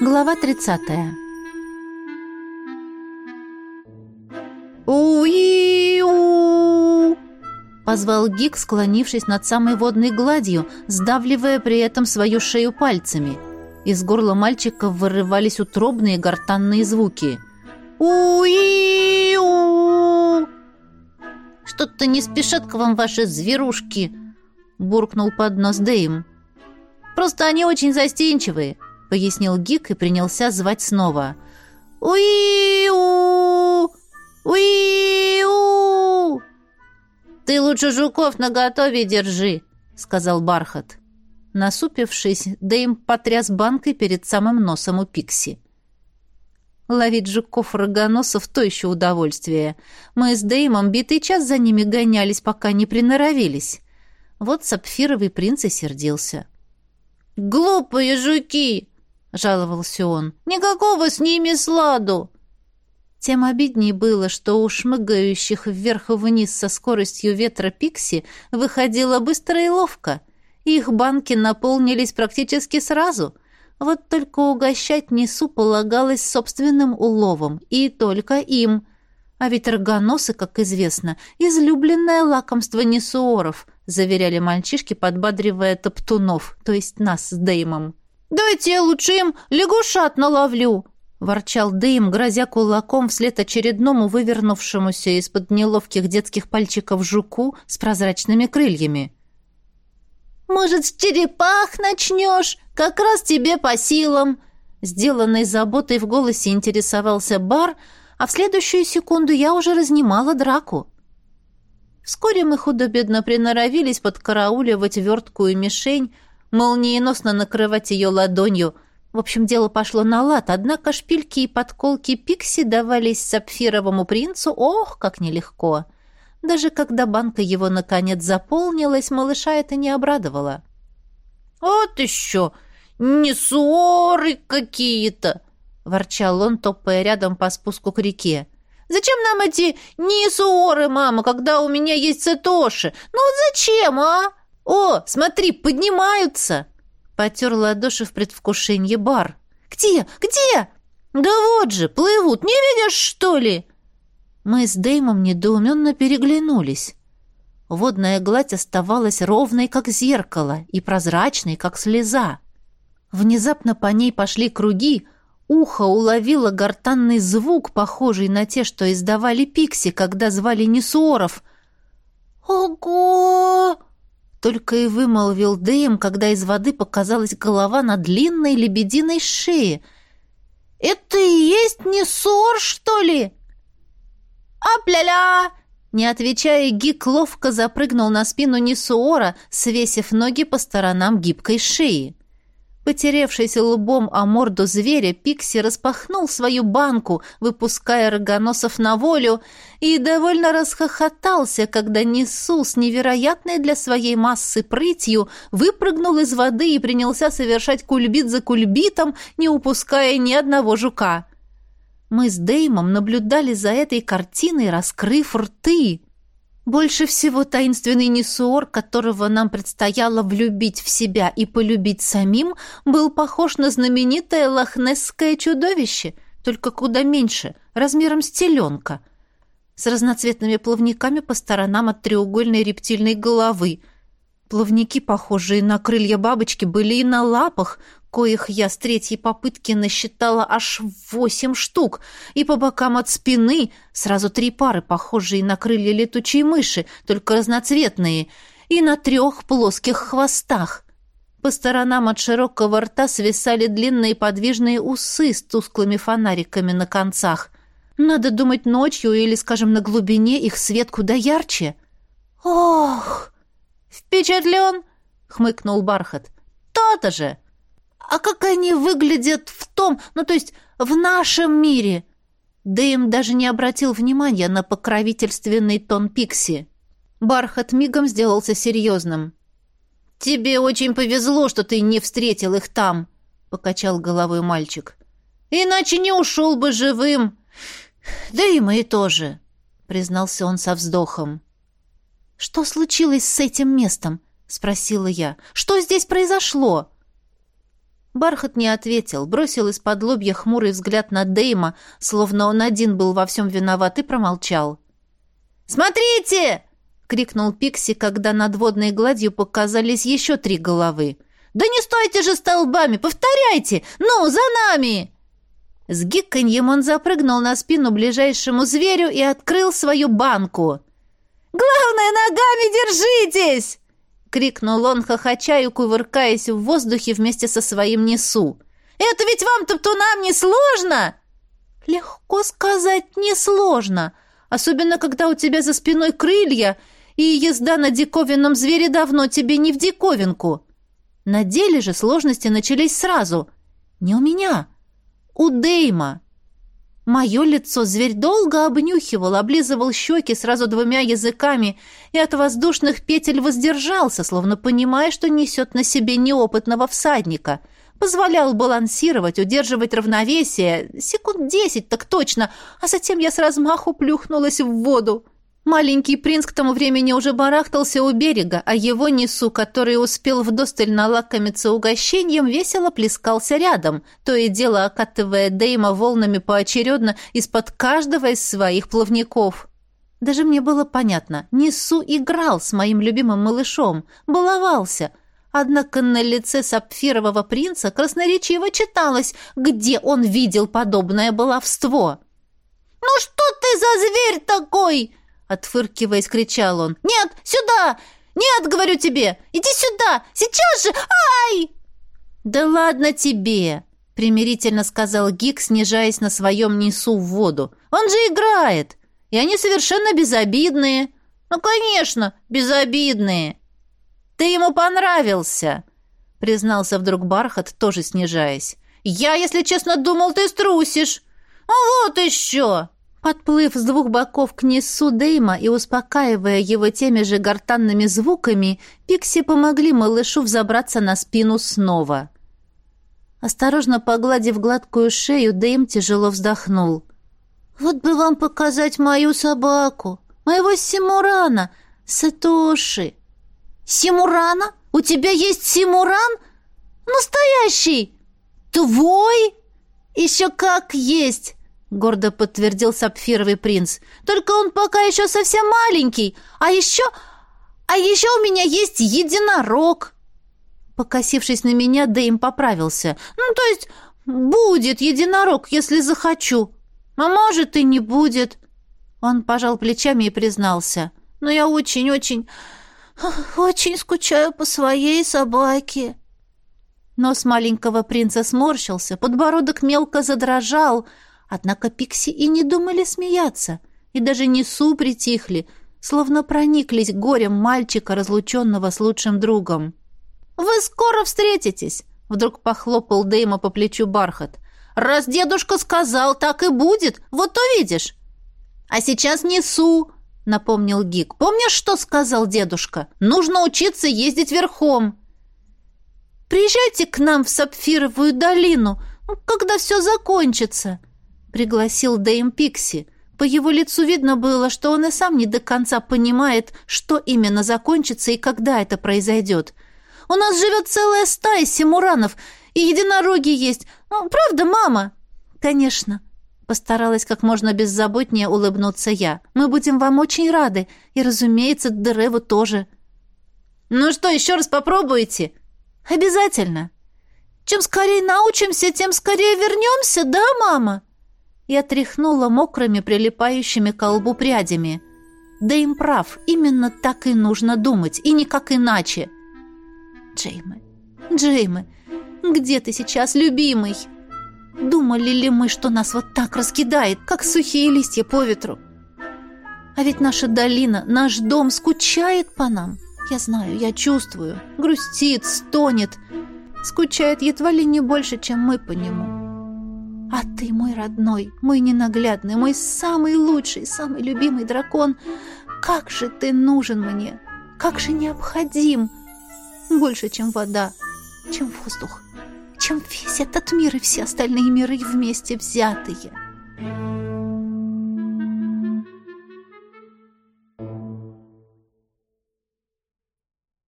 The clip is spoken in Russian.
Глава 30. «Уи-у!» Позвал Гик, склонившись над самой водной гладью, сдавливая при этом свою шею пальцами. Из горла мальчика вырывались утробные гортанные звуки. «Уи-у!» «Что-то не спешат к вам ваши зверушки!» — буркнул под нос Дэйм. «Просто они очень застенчивые», — пояснил Гик и принялся звать снова. «Уи-у! Уи-у!» «Ты лучше жуков наготове держи», — сказал Бархат. Насупившись, Дэйм потряс банкой перед самым носом у Пикси. Ловить жуков-рогоносов — то еще удовольствие. Мы с Дэймом битый час за ними гонялись, пока не приноровились. Вот сапфировый принц и сердился. «Глупые жуки!» — жаловался он. «Никакого с ними сладу!» Тем обиднее было, что у шмыгающих вверх и вниз со скоростью ветра пикси выходило быстро и ловко. Их банки наполнились практически сразу. Вот только угощать несу полагалось собственным уловом, и только им. А ведь рогоносы, как известно, излюбленное лакомство несуоров, заверяли мальчишки, подбадривая топтунов, то есть нас с Деймом. «Дайте я лучше им лягушат наловлю!» — ворчал Дэйм, грозя кулаком вслед очередному вывернувшемуся из-под неловких детских пальчиков жуку с прозрачными крыльями. «Может, с черепах начнешь? Как раз тебе по силам!» Сделанной заботой в голосе интересовался Бар, а в следующую секунду я уже разнимала драку. Вскоре мы худо-бедно приноровились подкарауливать верткую мишень, молниеносно накрывать ее ладонью — в общем, дело пошло на лад, однако шпильки и подколки Пикси давались сапфировому принцу, ох, как нелегко. Даже когда банка его наконец заполнилась, малыша это не обрадовало. «Вот еще! Несоры какие-то!» — ворчал он, топая рядом по спуску к реке. «Зачем нам эти несуоры, мама, когда у меня есть цитоши? Ну вот зачем, а? О, смотри, поднимаются!» Потер ладоши в предвкушении бар. «Где? Где?» «Да вот же, плывут, не видишь, что ли?» Мы с Дэймом недоуменно переглянулись. Водная гладь оставалась ровной, как зеркало, и прозрачной, как слеза. Внезапно по ней пошли круги, ухо уловило гортанный звук, похожий на те, что издавали пикси, когда звали Несуоров. «Ого!» Только и вымолвил Дэем, когда из воды показалась голова на длинной лебединой шее. «Это и есть не сор, что ли?» «Ап-ля-ля!» Не отвечая, Гик ловко запрыгнул на спину Несуора, свесив ноги по сторонам гибкой шеи. Потеревшийся лбом о морду зверя, Пикси распахнул свою банку, выпуская рогоносов на волю, и довольно расхохотался, когда Несу с невероятной для своей массы прытью выпрыгнул из воды и принялся совершать кульбит за кульбитом, не упуская ни одного жука. Мы с Деймом наблюдали за этой картиной, раскрыв рты. Больше всего таинственный Несуор, которого нам предстояло влюбить в себя и полюбить самим, был похож на знаменитое лохнесское чудовище, только куда меньше, размером с теленка, с разноцветными плавниками по сторонам от треугольной рептильной головы. Плавники, похожие на крылья бабочки, были и на лапах, коих я с третьей попытки насчитала аж восемь штук, и по бокам от спины сразу три пары, похожие на крылья летучей мыши, только разноцветные, и на трех плоских хвостах. По сторонам от широкого рта свисали длинные подвижные усы с тусклыми фонариками на концах. Надо думать ночью или, скажем, на глубине их свет куда ярче. «Ох!» «Впечатлен?» — хмыкнул Бархат. «То-то же!» А как они выглядят в том, ну то есть в нашем мире? Дэйм даже не обратил внимания на покровительственный тон Пикси. Бархат мигом сделался серьезным. «Тебе очень повезло, что ты не встретил их там», — покачал головой мальчик. «Иначе не ушел бы живым». «Да и мы тоже», — признался он со вздохом. «Что случилось с этим местом?» — спросила я. «Что здесь произошло?» Бархат не ответил, бросил из-под лобья хмурый взгляд на Дейма, словно он один был во всем виноват, и промолчал. «Смотрите!» — крикнул Пикси, когда над водной гладью показались еще три головы. «Да не стойте же столбами! Повторяйте! Ну, за нами!» С гиканьем он запрыгнул на спину ближайшему зверю и открыл свою банку. «Главное, ногами держитесь!» — крикнул он, хохоча и кувыркаясь в воздухе вместе со своим несу. «Это ведь вам, топтунам, не сложно?» «Легко сказать, несложно, особенно когда у тебя за спиной крылья, и езда на диковинном звере давно тебе не в диковинку. На деле же сложности начались сразу. Не у меня, у Дейма». Мое лицо зверь долго обнюхивал, облизывал щеки сразу двумя языками и от воздушных петель воздержался, словно понимая, что несет на себе неопытного всадника. Позволял балансировать, удерживать равновесие, секунд десять так точно, а затем я с размаху плюхнулась в воду. Маленький принц к тому времени уже барахтался у берега, а его несу, который успел вдосталь налакомиться угощением, весело плескался рядом, то и дело окатывая Дейма волнами поочередно из-под каждого из своих плавников. Даже мне было понятно, несу играл с моим любимым малышом, баловался, однако на лице сапфирового принца красноречиво читалось, где он видел подобное баловство. «Ну что ты за зверь такой?» Отфыркиваясь, кричал он. «Нет, сюда! Нет, говорю тебе! Иди сюда! Сейчас же! Ай!» «Да ладно тебе!» примирительно сказал Гик, снижаясь на своем несу в воду. «Он же играет! И они совершенно безобидные!» «Ну, конечно, безобидные!» «Ты ему понравился!» признался вдруг Бархат, тоже снижаясь. «Я, если честно, думал, ты струсишь!» «А вот еще!» Подплыв с двух боков к несу Дейма и успокаивая его теми же гортанными звуками, Пикси помогли малышу взобраться на спину снова. Осторожно погладив гладкую шею, Дейм тяжело вздохнул. «Вот бы вам показать мою собаку, моего Симурана, Сатоши!» «Симурана? У тебя есть Симуран? Настоящий? Твой?» «Еще как есть!» — гордо подтвердил сапфировый принц. «Только он пока еще совсем маленький. А еще... А еще у меня есть единорог!» Покосившись на меня, Дэйм поправился. «Ну, то есть будет единорог, если захочу. А может, и не будет». Он пожал плечами и признался. «Но я очень-очень... очень скучаю по своей собаке». Нос маленького принца сморщился, подбородок мелко задрожал — Однако Пикси и не думали смеяться, и даже Несу притихли, словно прониклись горем мальчика, разлученного с лучшим другом. «Вы скоро встретитесь!» — вдруг похлопал Дейма по плечу Бархат. «Раз дедушка сказал, так и будет, вот увидишь!» «А сейчас Несу!» — напомнил Гик. «Помнишь, что сказал дедушка? Нужно учиться ездить верхом!» «Приезжайте к нам в Сапфировую долину, когда все закончится!» Пригласил Дэйм Пикси. По его лицу видно было, что он и сам не до конца понимает, что именно закончится и когда это произойдет. «У нас живет целая стая симуранов, и единороги есть. Ну, правда, мама?» «Конечно», — постаралась как можно беззаботнее улыбнуться я. «Мы будем вам очень рады, и, разумеется, Древу тоже». «Ну что, еще раз попробуете?» «Обязательно». «Чем скорее научимся, тем скорее вернемся, да, мама?» И отряхнула мокрыми, прилипающими к лбу прядями. Да им прав, именно так и нужно думать, и никак иначе. Джеймы, Джеймы, где ты сейчас, любимый? Думали ли мы, что нас вот так раскидает, как сухие листья по ветру? А ведь наша долина, наш дом скучает по нам. Я знаю, я чувствую. Грустит, стонет. Скучает едва ли не больше, чем мы по нему. А ты, мой родной, мой ненаглядный, мой самый лучший, самый любимый дракон, как же ты нужен мне, как же необходим, больше, чем вода, чем воздух, чем весь этот мир и все остальные миры вместе взятые».